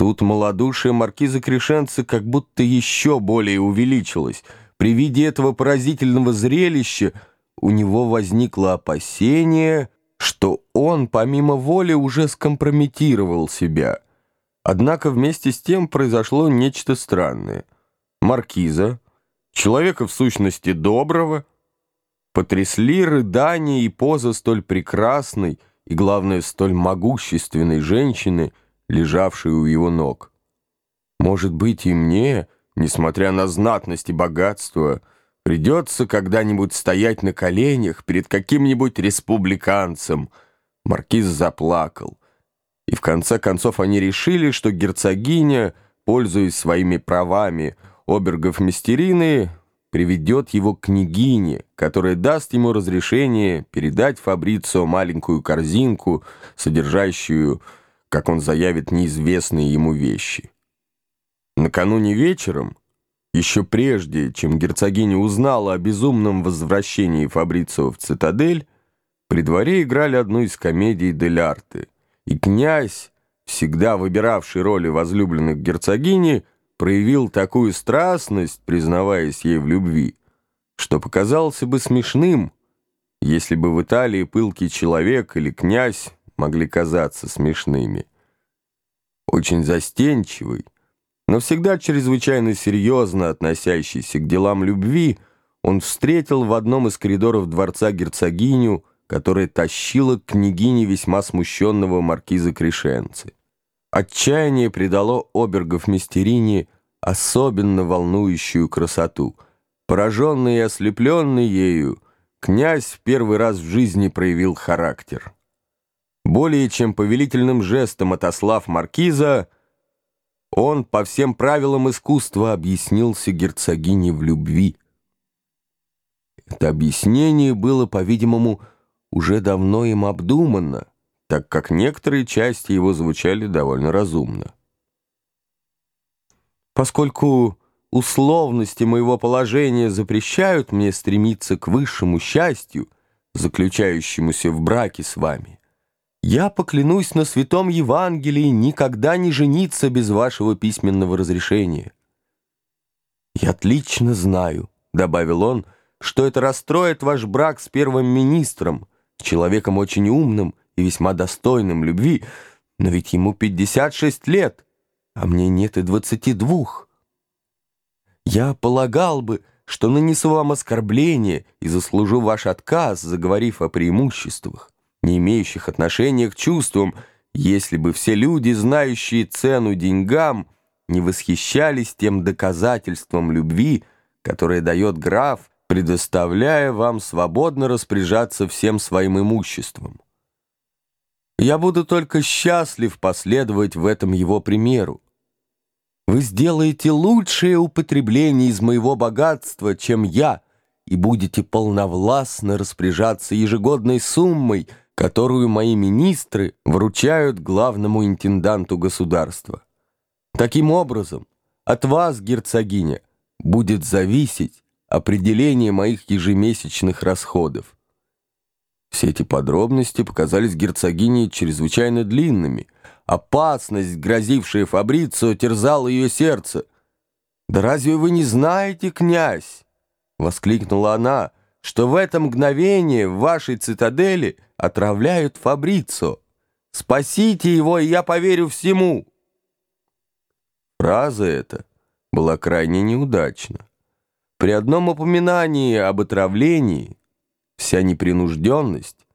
Тут малодушие маркиза Крешенца как будто еще более увеличилось. При виде этого поразительного зрелища у него возникло опасение, что он, помимо воли, уже скомпрометировал себя. Однако вместе с тем произошло нечто странное. Маркиза, человека в сущности доброго, потрясли рыдания и поза столь прекрасной и, главное, столь могущественной женщины, лежавшей у его ног. Может быть, и мне, несмотря на знатность и богатство, придется когда-нибудь стоять на коленях перед каким-нибудь республиканцем. Маркиз заплакал. И в конце концов они решили, что герцогиня, пользуясь своими правами обергов Мистерины, приведет его к княгине, которая даст ему разрешение передать Фабрицио маленькую корзинку, содержащую, как он заявит, неизвестные ему вещи. Накануне вечером, еще прежде, чем герцогиня узнала о безумном возвращении Фабрицио в цитадель, при дворе играли одну из комедий «Дель Арте», и князь, всегда выбиравший роли возлюбленных герцогини, проявил такую страстность, признаваясь ей в любви, что показался бы смешным, если бы в Италии пылкий человек или князь могли казаться смешными. Очень застенчивый, но всегда чрезвычайно серьезно относящийся к делам любви, он встретил в одном из коридоров дворца герцогиню, которая тащила к княгине весьма смущенного маркиза Крешенцы. Отчаяние придало Обергов Мистерине особенно волнующую красоту. Пораженный и ослепленный ею, князь в первый раз в жизни проявил характер. Более чем повелительным жестом отослав маркиза, он по всем правилам искусства объяснился герцогине в любви. Это объяснение было, по-видимому, уже давно им обдумано, так как некоторые части его звучали довольно разумно. Поскольку условности моего положения запрещают мне стремиться к высшему счастью, заключающемуся в браке с вами, я поклянусь на святом Евангелии никогда не жениться без вашего письменного разрешения. Я отлично знаю, — добавил он, — что это расстроит ваш брак с первым министром, человеком очень умным и весьма достойным любви, но ведь ему 56 лет, а мне нет и 22. Я полагал бы, что нанесу вам оскорбление и заслужу ваш отказ, заговорив о преимуществах, не имеющих отношения к чувствам, если бы все люди, знающие цену деньгам, не восхищались тем доказательством любви, которое дает граф, предоставляя вам свободно распоряжаться всем своим имуществом. Я буду только счастлив последовать в этом его примеру. Вы сделаете лучшее употребление из моего богатства, чем я, и будете полновластно распоряжаться ежегодной суммой, которую мои министры вручают главному интенданту государства. Таким образом, от вас, герцогиня, будет зависеть определение моих ежемесячных расходов. Все эти подробности показались герцогине чрезвычайно длинными. Опасность, грозившая Фабрицио, терзала ее сердце. «Да разве вы не знаете, князь?» — воскликнула она, «что в это мгновение в вашей цитадели отравляют Фабрицио. Спасите его, и я поверю всему». Фраза эта была крайне неудачна. При одном упоминании об отравлении вся непринужденность,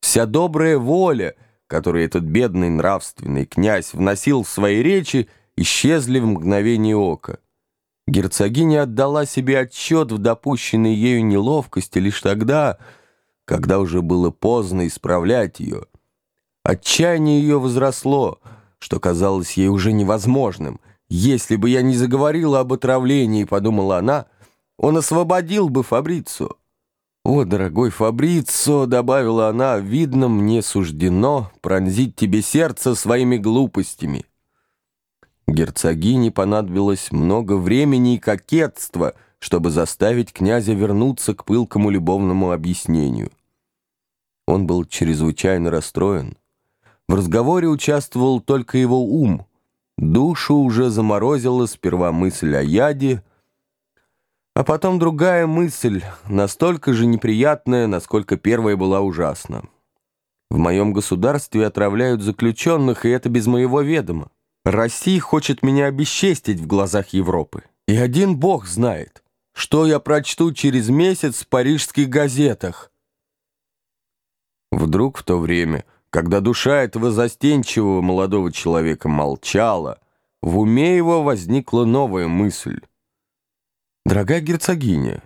вся добрая воля, которую этот бедный нравственный князь вносил в свои речи, исчезли в мгновение ока. Герцогиня отдала себе отчет в допущенной ею неловкости лишь тогда, когда уже было поздно исправлять ее. Отчаяние ее возросло, что казалось ей уже невозможным. «Если бы я не заговорила об отравлении», — подумала она, — «он освободил бы Фабрицу». «О, дорогой Фабрицо», — добавила она, — «видно, мне суждено пронзить тебе сердце своими глупостями». Герцогине понадобилось много времени и кокетства, чтобы заставить князя вернуться к пылкому любовному объяснению. Он был чрезвычайно расстроен. В разговоре участвовал только его ум. Душу уже заморозила сперва мысль о яде, а потом другая мысль, настолько же неприятная, насколько первая была ужасна. В моем государстве отравляют заключенных, и это без моего ведома. Россия хочет меня обесчестить в глазах Европы. И один бог знает, что я прочту через месяц в парижских газетах. Вдруг в то время, когда душа этого застенчивого молодого человека молчала, в уме его возникла новая мысль. «Дорогая герцогиня,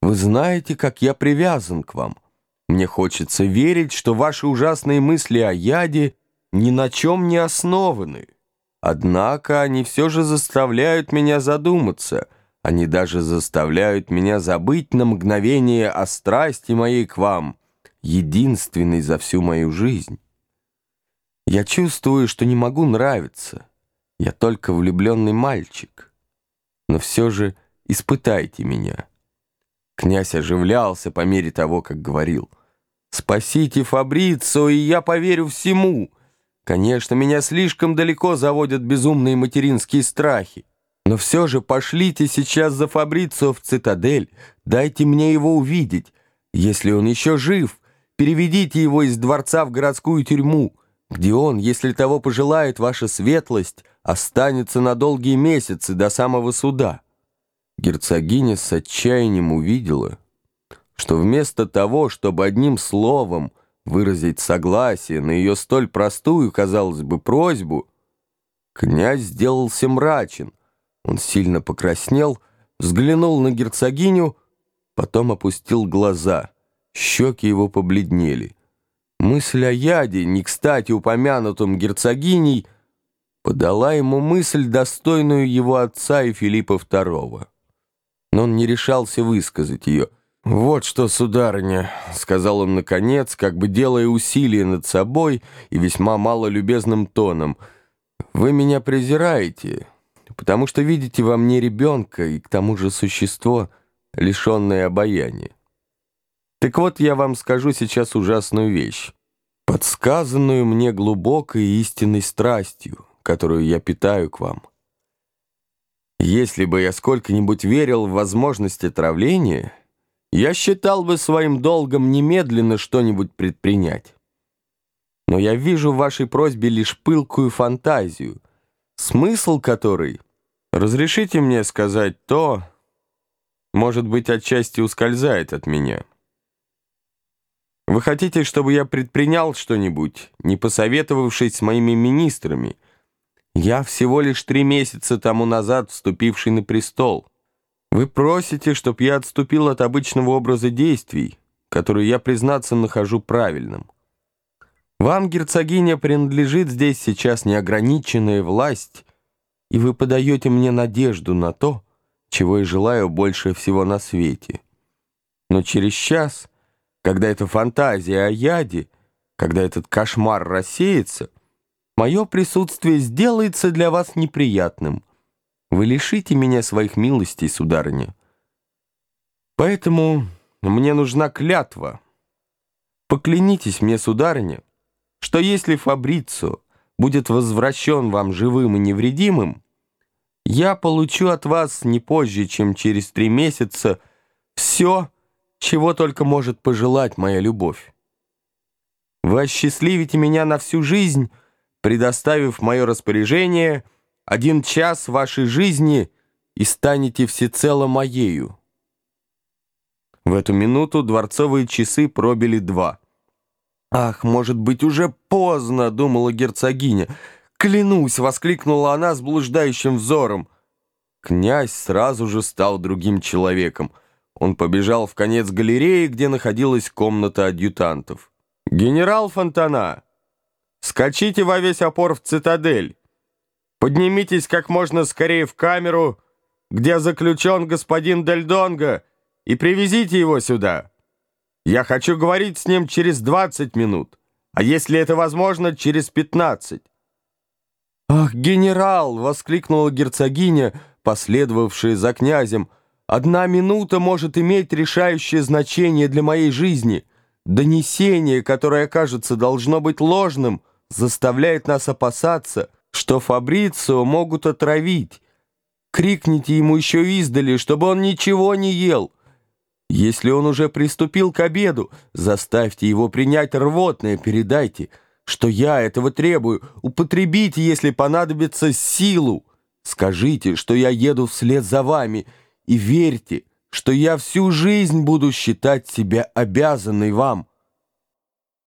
вы знаете, как я привязан к вам. Мне хочется верить, что ваши ужасные мысли о яде ни на чем не основаны. Однако они все же заставляют меня задуматься. Они даже заставляют меня забыть на мгновение о страсти моей к вам, единственной за всю мою жизнь. Я чувствую, что не могу нравиться. Я только влюбленный мальчик. Но все же испытайте меня». Князь оживлялся по мере того, как говорил. «Спасите Фабрицо, и я поверю всему. Конечно, меня слишком далеко заводят безумные материнские страхи. Но все же пошлите сейчас за Фабрицо в цитадель, дайте мне его увидеть. Если он еще жив, переведите его из дворца в городскую тюрьму, где он, если того пожелает ваша светлость, останется на долгие месяцы до самого суда». Герцогиня с отчаянием увидела, что вместо того, чтобы одним словом выразить согласие на ее столь простую, казалось бы, просьбу, князь сделался мрачен. Он сильно покраснел, взглянул на герцогиню, потом опустил глаза. Щеки его побледнели. Мысль о яде, не кстати упомянутом герцогиней, подала ему мысль, достойную его отца и Филиппа II но он не решался высказать ее. «Вот что, сударыня», — сказал он наконец, как бы делая усилие над собой и весьма малолюбезным тоном, «вы меня презираете, потому что видите во мне ребенка и к тому же существо, лишенное обаяния. Так вот, я вам скажу сейчас ужасную вещь, подсказанную мне глубокой истинной страстью, которую я питаю к вам». Если бы я сколько-нибудь верил в возможность отравления, я считал бы своим долгом немедленно что-нибудь предпринять. Но я вижу в вашей просьбе лишь пылкую фантазию, смысл которой, разрешите мне сказать то, может быть, отчасти ускользает от меня. Вы хотите, чтобы я предпринял что-нибудь, не посоветовавшись с моими министрами, я всего лишь три месяца тому назад вступивший на престол. Вы просите, чтоб я отступил от обычного образа действий, который я, признаться, нахожу правильным. Вам, герцогиня, принадлежит здесь сейчас неограниченная власть, и вы подаете мне надежду на то, чего я желаю больше всего на свете. Но через час, когда эта фантазия о яде, когда этот кошмар рассеется — Мое присутствие сделается для вас неприятным. Вы лишите меня своих милостей, сударыня. Поэтому мне нужна клятва. Поклянитесь мне, сударыня, что если Фабрицо будет возвращен вам живым и невредимым, я получу от вас не позже, чем через три месяца, все, чего только может пожелать моя любовь. Вы осчастливите меня на всю жизнь, предоставив мое распоряжение один час вашей жизни и станете всецело моею. В эту минуту дворцовые часы пробили два. «Ах, может быть, уже поздно!» — думала герцогиня. «Клянусь!» — воскликнула она с блуждающим взором. Князь сразу же стал другим человеком. Он побежал в конец галереи, где находилась комната адъютантов. «Генерал Фонтана!» Скачите во весь опор в цитадель. Поднимитесь как можно скорее в камеру, где заключен господин Дель Донго, и привезите его сюда. Я хочу говорить с ним через 20 минут, а если это возможно, через 15. «Ах, генерал!» — воскликнула герцогиня, последовавшая за князем. «Одна минута может иметь решающее значение для моей жизни. Донесение, которое, кажется, должно быть ложным — заставляет нас опасаться, что Фабрицио могут отравить. Крикните ему еще издали, чтобы он ничего не ел. Если он уже приступил к обеду, заставьте его принять рвотное, передайте, что я этого требую. Употребите, если понадобится, силу. Скажите, что я еду вслед за вами, и верьте, что я всю жизнь буду считать себя обязанной вам».